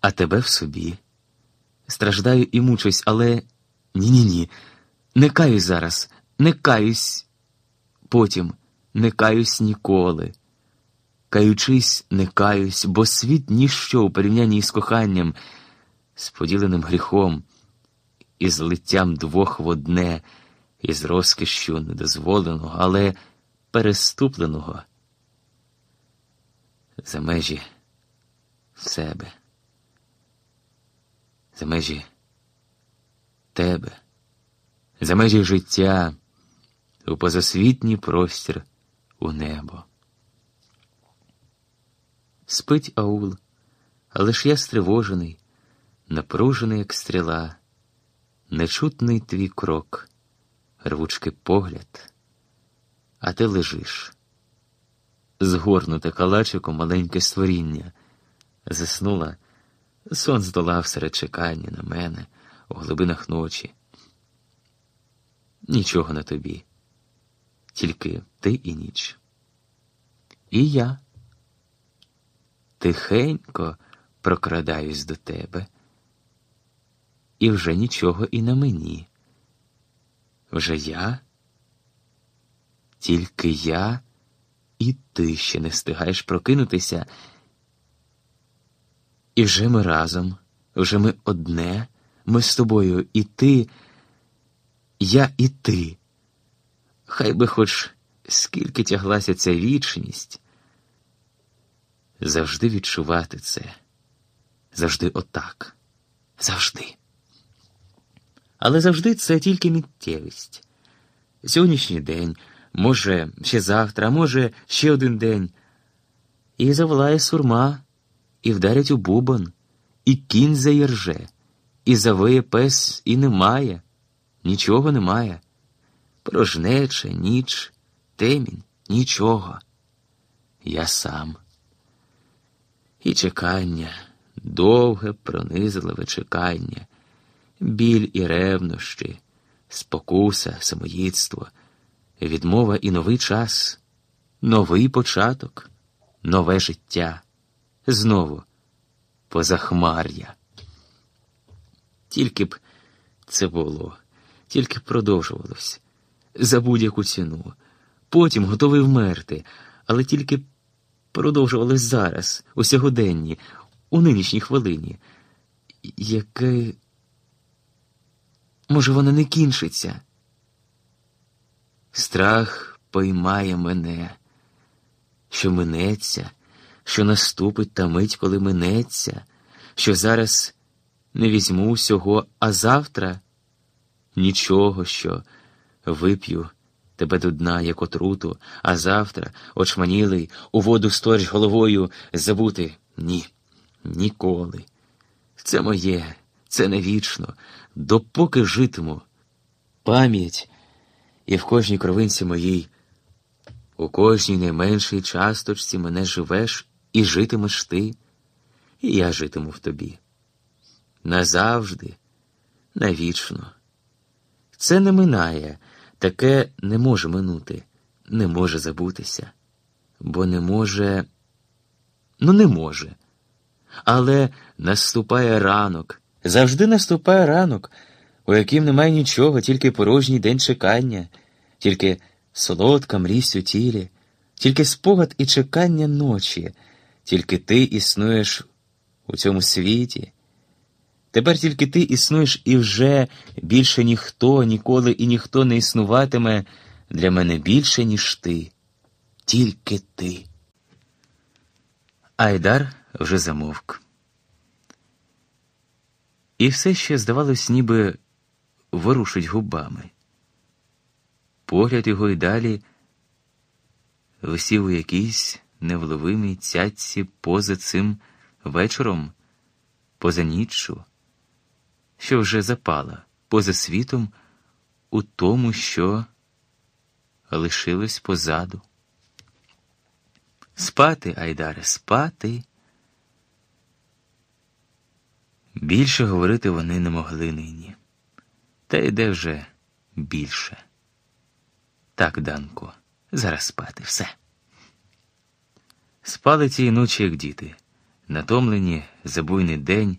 а тебе в собі. Страждаю і мучусь, але ні-ні ні. Не каюсь зараз, не каюсь потім, не каюсь ніколи. Каючись, не каюсь, бо світ ніщо у порівнянні з коханням, з поділеним гріхом, із злиттям двох в одне, із розкішшю недозволеного, але переступленого за межі себе, за межі тебе, за межі життя, у позасвітній простір у небо. Спить аул, але ж я стривожений, напружений, як стріла, нечутний твій крок, рвучкий погляд, а ти лежиш. Згорнуте калачиком маленьке створіння, заснула, сон здолав серед чекання на мене у глибинах ночі. Нічого на тобі, тільки ти і ніч. І я тихенько прокрадаюсь до тебе, і вже нічого і на мені. Вже я, тільки я, і ти ще не встигаєш прокинутися. І вже ми разом, вже ми одне, ми з тобою і ти, я і ти. Хай би хоч скільки тяглася ця вічність завжди відчувати це, завжди отак, завжди. Але завжди це тільки миттєвість. Сьогоднішній день, може, ще завтра, може, ще один день. І заволає сурма, і вдарять у бубон, і кінь заєрже, і завиє пес, і немає, нічого немає. Порожнеча, ніч, темінь, нічого. Я сам. І чекання, довге, пронизливе чекання, біль і ревнощі, спокуса, самоїдство, відмова і новий час, новий початок, нове життя, знову позахмар'я. Тільки б це було, тільки б продовжувалось за будь-яку ціну, потім готовий вмерти, але тільки продовжувалось зараз, у сьогоденні, у нинішній хвилині. Яке. Може, воно не кінчиться? Страх поймає мене, що минеться, що наступить та мить, коли минеться, що зараз не візьму всього, а завтра нічого, що вип'ю тебе до дна, як отруту, а завтра, очманілий, у воду сторч головою забути ні, ніколи. Це моє, це не вічно, допоки житиму. Пам'ять і в кожній кровинці моїй, у кожній найменшій часточці мене живеш і житимеш ти, і я житиму в тобі. Назавжди, навічно. Це не минає. Таке не може минути, не може забутися, бо не може, ну не може. Але наступає ранок, завжди наступає ранок, у яким немає нічого, тільки порожній день чекання, тільки солодка мрість у тілі, тільки спогад і чекання ночі, тільки ти існуєш у цьому світі. Тепер тільки ти існуєш і вже більше ніхто ніколи і ніхто не існуватиме для мене більше, ніж ти, тільки ти. Айдар вже замовк. І все ще, здавалось, ніби ворушить губами. Погляд його й далі висів у якійсь невловимій цятці поза цим вечором, поза ніччю що вже запала поза світом у тому, що лишилось позаду. Спати, Айдаре, спати. Більше говорити вони не могли нині. Та йде вже більше. Так, Данко, зараз спати, все. Спали цієї ночі, як діти, Натомлені за буйний день